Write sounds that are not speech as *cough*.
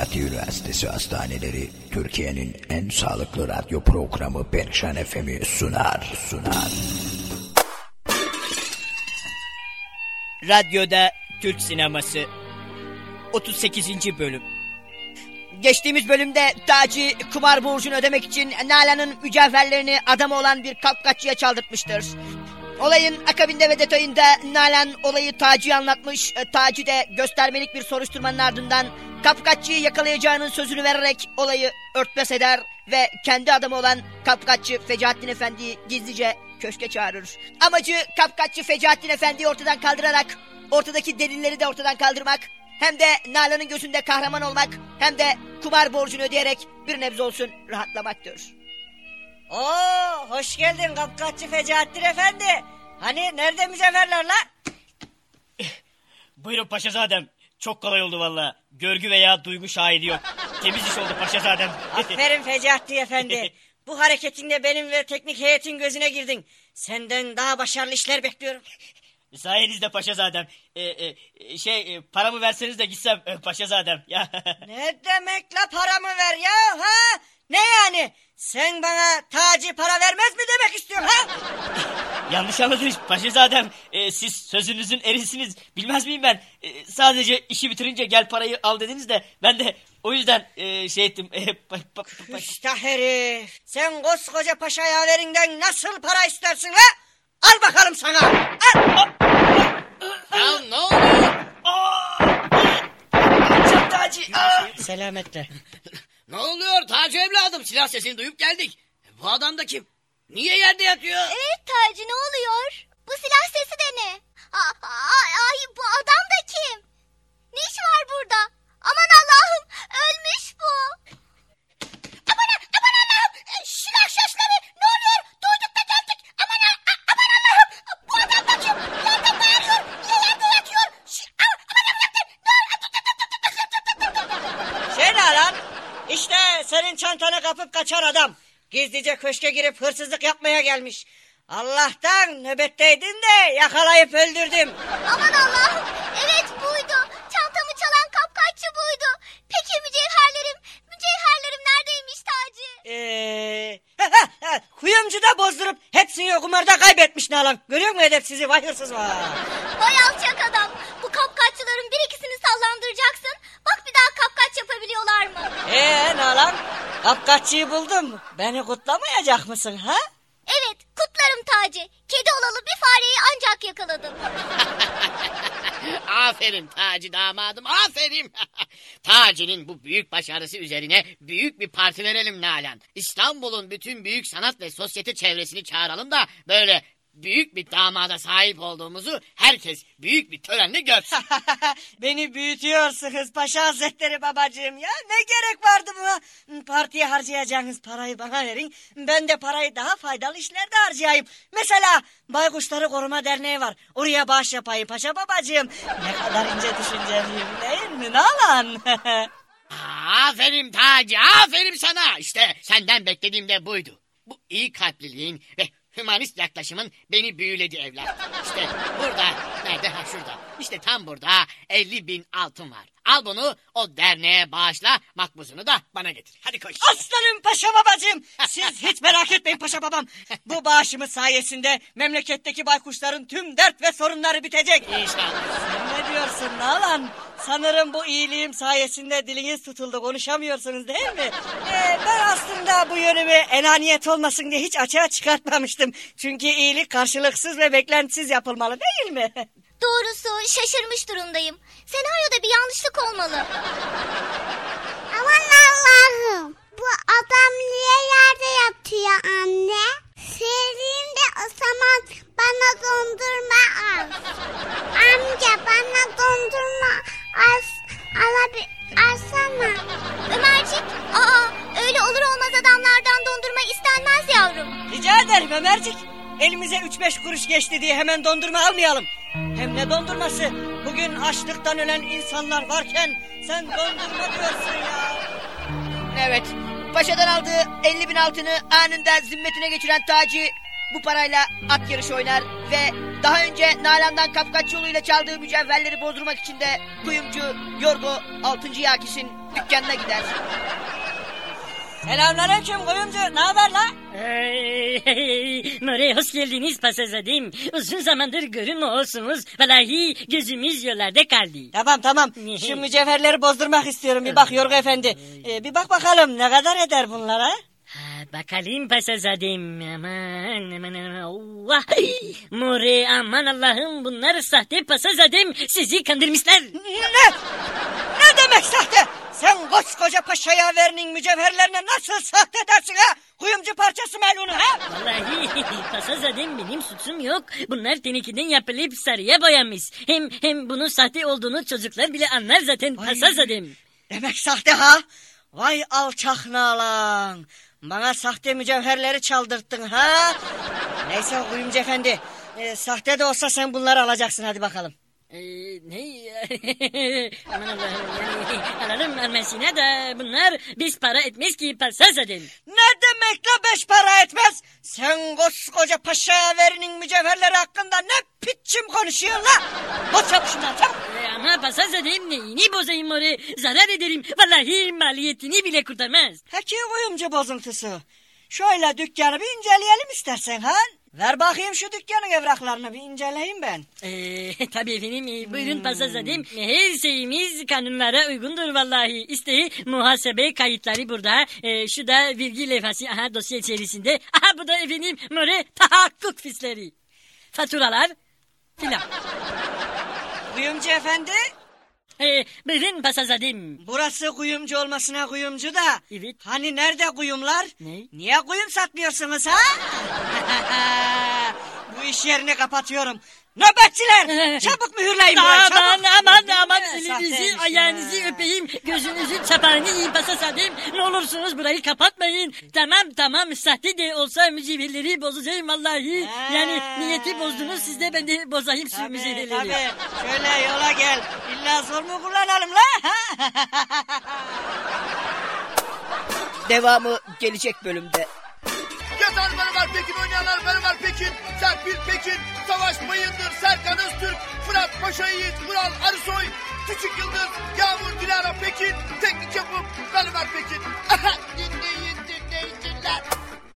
Fatih Üniversitesi Hastaneleri Türkiye'nin en sağlıklı radyo programı Perşan FM'i sunar sunar. Radyoda Türk Sineması 38. Bölüm Geçtiğimiz bölümde Taci kumar borcunu ödemek için Nalan'ın mücevherlerini adamı olan bir kapkaççıya çaldırtmıştır. Olayın akabinde ve detayında Nalan olayı Taci'ye anlatmış. E, Taci de göstermelik bir soruşturmanın ardından kapkaççıyı yakalayacağının sözünü vererek olayı örtbas eder ve kendi adamı olan kapkaççı Fecahattin Efendi'yi gizlice köşke çağırır. Amacı kapkaççı Fecahattin Efendi'yi ortadan kaldırarak ortadaki delilleri de ortadan kaldırmak hem de Nalan'ın gözünde kahraman olmak hem de kumar borcunu ödeyerek bir nebze olsun rahatlamaktır. Oo, hoş geldin kapkaççı Fecahattin Efendi. Hani nerede mücevherler la? Buyurun paşazadem. Çok kolay oldu valla. Görgü veya duygu şahidi yok. Temiz iş oldu paşazadem. *laughs* Aferin Fecahattin Efendi. *laughs* Bu hareketinde benim ve teknik heyetin gözüne girdin. Senden daha başarılı işler bekliyorum. Sayenizde paşazadem. Ee, e, şey e, paramı verseniz de gitsem e, paşazadem. Ya. *laughs* Ne demek la paramı ver ya ha? Ne yani? Sen bana Taci para vermez mi demek istiyorsun ha? Yanlış anladınız paşazadem. Ee, siz sözünüzün erisiniz. Bilmez miyim ben? Ee, sadece işi bitirince gel parayı al dediniz de ben de o yüzden e, şey ettim. *laughs* E, pa- pa- pa- Küstah herif. Sen koskoca paşa yaverinden nasıl para istersin ha? Al bakalım sana. Al. Ya ne oluyor? Çok Taci. Aa! Selametle. Ne oluyor Taci evladım? Silah sesini duyup geldik. Bu adam da kim? Niye yerde yatıyor? Evet Taci ne oluyor? Bu silah sesi de ne? Aa, aa, ay bu adam da kim? Ne işi var burada? Aman Allah'ım ölmüş bu. Aman aman Allah'ım e, silah sesleri ne oluyor? Duyduk da geldik. Aman a- a- aman Allah'ım bu adam da kim? Yerde bağırıyor. Niye yerde yatıyor? Şi- a- aman Allah'ım ne oluyor? Şey ne lan? İşte senin çantanı kapıp kaçan adam. Gizlice köşke girip hırsızlık yapmaya gelmiş. Allah'tan nöbetteydin de yakalayıp öldürdüm. Aman Allah'ım evet buydu. Çantamı çalan kapkaççı buydu. Peki mücevherlerim, mücevherlerim neredeymiş Taci? Ee, kuyumcuda bozdurup hepsini kumarda kaybetmiş Nalan. Görüyor musun edepsizi vay hırsız var. Vay alçak adam. Bu kapkaççıların bir ikisini sallandıracaksın. Bak bir daha kapkaç yapabiliyorlar mı? Ee Nalan kapkaççıyı buldum. Beni kutlamayacak mısın ha? Evet kutlarım Taci. Kedi olalı bir fareyi ancak yakaladım. *laughs* aferin Taci damadım aferin. *laughs* Taci'nin bu büyük başarısı üzerine büyük bir parti verelim Nalan. İstanbul'un bütün büyük sanat ve sosyete çevresini çağıralım da böyle büyük bir damada sahip olduğumuzu herkes büyük bir törenle görsün. *laughs* Beni büyütüyorsunuz Paşa Hazretleri babacığım ya. Ne gerek vardı buna? Partiye harcayacağınız parayı bana verin. Ben de parayı daha faydalı işlerde harcayayım. Mesela Baykuşları Koruma Derneği var. Oraya bağış yapayım Paşa babacığım. Ne kadar ince düşünceliyim değil mi Nalan? *laughs* aferin Taci aferin sana. İşte senden beklediğim de buydu. Bu iyi kalpliliğin ve hümanist yaklaşımın beni büyüledi evlat. İşte burada, nerede? Ha şurada. İşte tam burada 50 bin altın var. Al bunu o derneğe bağışla, makbuzunu da bana getir. Hadi koş. Aslanım Paşa babacığım. Siz *laughs* hiç merak etmeyin Paşa babam. Bu bağışımız sayesinde memleketteki baykuşların tüm dert ve sorunları bitecek. İnşallah. Sen ne diyorsun Nalan? Sanırım bu iyiliğim sayesinde diliniz tutuldu konuşamıyorsunuz değil mi? Ee, ben aslında bu yönümü enaniyet olmasın diye hiç açığa çıkartmamıştım. Çünkü iyilik karşılıksız ve beklentisiz yapılmalı değil mi? *laughs* Doğrusu şaşırmış durumdayım. Senaryoda bir yanlışlık olmalı. Aman Allah'ım. Bu adam niye yerde yatıyor anne? Sevdiğim de o zaman bana dondurma al. Amca bana dondurma Ömercik. Elimize üç beş kuruş geçti diye hemen dondurma almayalım. Hem ne dondurması? Bugün açlıktan ölen insanlar varken sen dondurma diyorsun ya. Evet. Paşadan aldığı 50 bin altını anında zimmetine geçiren Taci bu parayla at yarışı oynar ve daha önce Nalan'dan kapkaç yoluyla çaldığı mücevherleri bozdurmak için de kuyumcu Yorgo 6. Yakis'in dükkanına gider. Selamünaleyküm kuyumcu. Ne haber la? Hey, Nuri hoş geldiniz pasazadım. Uzun zamandır görünmüyorsunuz. Vallahi gözümüz yollarda kaldı. Tamam tamam. Şu mücevherleri bozdurmak istiyorum. Bir bak Yorgo Efendi. Ee, bir bak bakalım ne kadar eder bunlar ha? Ha, bakalım pasazadım. Aman aman aman. Allah. Nuri aman Allah'ım bunlar sahte pasazadım. Sizi kandırmışlar. Ne? Ne demek sahte? Sen koskoca paşaya verinin mücevherlerine nasıl sahte dersin ha? Kuyumcu parçası melunu ha? Vallahi *laughs* pasazadım benim suçum yok. Bunlar tenekeden yapılıp sarıya boyanmış. Hem hem bunun sahte olduğunu çocuklar bile anlar zaten pasazadım. Demek sahte ha? Vay alçak nalan. Bana sahte mücevherleri çaldırttın ha? Neyse kuyumcu efendi. Ee, sahte de olsa sen bunları alacaksın hadi bakalım. Ee, ne? *laughs* Aman Allah'ım yani alalım almasına da bunlar biz para etmez ki pasaz edin. Ne demek la beş para etmez? Sen koskoca paşa verinin mücevherleri hakkında ne pitçim konuşuyorsun la? Boş yap şundan çabuk. Ee, ama pasaz edeyim neyini bozayım oraya zarar ederim. Vallahi maliyetini bile kurtarmaz. Peki kuyumcu bozuntusu. Şöyle dükkanı bir inceleyelim istersen ha? Ver bakayım şu dükkanın evraklarını bir inceleyeyim ben. Ee, *laughs* tabii efendim e, buyurun pasaz edeyim. Her şeyimiz kanunlara uygundur vallahi. İsteği muhasebe kayıtları burada. Ee, şu da vergi levhası aha dosya içerisinde. Aha bu da efendim more tahakkuk fisleri. Faturalar filan. Kuyumcu efendi, Buyurun pasazadım. burası kuyumcu olmasına kuyumcu da. Evet. Hani nerede kuyumlar? Ne? Niye kuyum satmıyorsunuz ha? *laughs* Bu iş yerini kapatıyorum. Nöbetçiler çabuk mühürleyin burayı çabuk. Aman aman aman elinizi ayağınızı ya. öpeyim. Gözünüzün çapağını yiyeyim pasazadım. Ne olursunuz burayı kapatmayın. Tamam tamam sahte de olsa mücevherleri bozacağım vallahi. Yani niyeti bozdunuz siz de ben de bozayım şu mücevherleri. tabii. Şöyle yola gel. İlla zor mu kullanalım la? Devamı gelecek bölümde. Yazarları var Pekin, oynayanlar var Tekin, Serpil Pekin, Savaş Bayındır, Serkan Öztürk, Fırat Paşa Yiğit, Vural Arısoy, Küçük Yıldız, Yağmur Dilara Pekin, Teknik Yapım, Galiber Pekin. *laughs* dinleyin dinleyiciler.